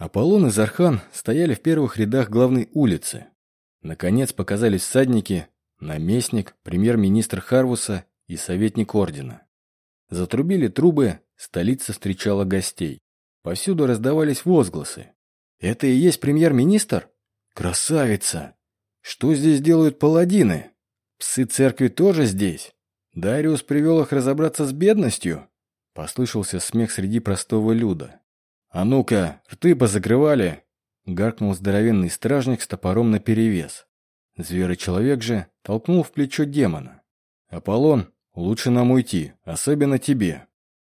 Аполлон и Зархан стояли в первых рядах главной улицы. Наконец показались всадники, наместник, премьер-министр Харвуса и советник ордена. Затрубили трубы, столица встречала гостей. Повсюду раздавались возгласы. «Это и есть премьер-министр? Красавица! Что здесь делают паладины? Псы церкви тоже здесь? Дариус привел их разобраться с бедностью?» Послышался смех среди простого люда. «А ну-ка, рты позакрывали!» — гаркнул здоровенный стражник с топором наперевес. Зверочеловек же толкнул в плечо демона. «Аполлон, лучше нам уйти, особенно тебе».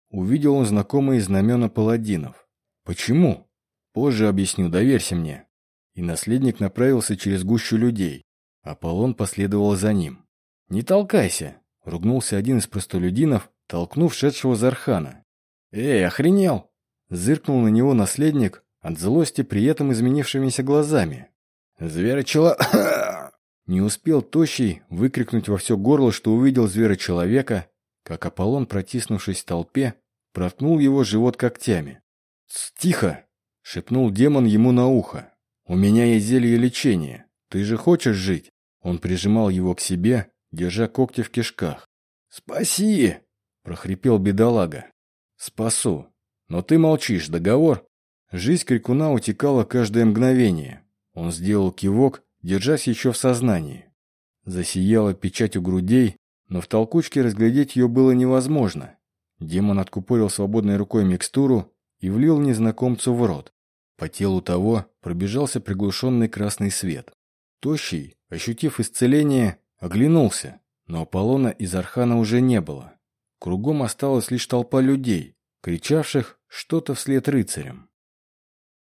Увидел он знакомые знамена паладинов. «Почему?» «Позже объясню, доверься мне». И наследник направился через гущу людей. Аполлон последовал за ним. «Не толкайся!» — ругнулся один из простолюдинов, толкнув шедшего Зархана. «Эй, охренел!» Зыркнул на него наследник, от злости при этом изменившимися глазами. «Зверочело...» Не успел Тощий выкрикнуть во все горло, что увидел зверочеловека, как Аполлон, протиснувшись в толпе, проткнул его живот когтями. «Тихо!» — шепнул демон ему на ухо. «У меня есть зелье лечения. Ты же хочешь жить?» Он прижимал его к себе, держа когти в кишках. «Спаси!» — прохрипел бедолага. «Спасу. Но ты молчишь, договор?» Жизнь крикуна утекала каждое мгновение. Он сделал кивок, держась еще в сознании. Засияла печать у грудей, но в толкучке разглядеть ее было невозможно. Демон откупорил свободной рукой микстуру и влил незнакомцу в рот. По телу того пробежался приглушенный красный свет. Тощий, ощутив исцеление, оглянулся, но Аполлона из Архана уже не было. Кругом осталась лишь толпа людей, кричавших что-то вслед рыцарям.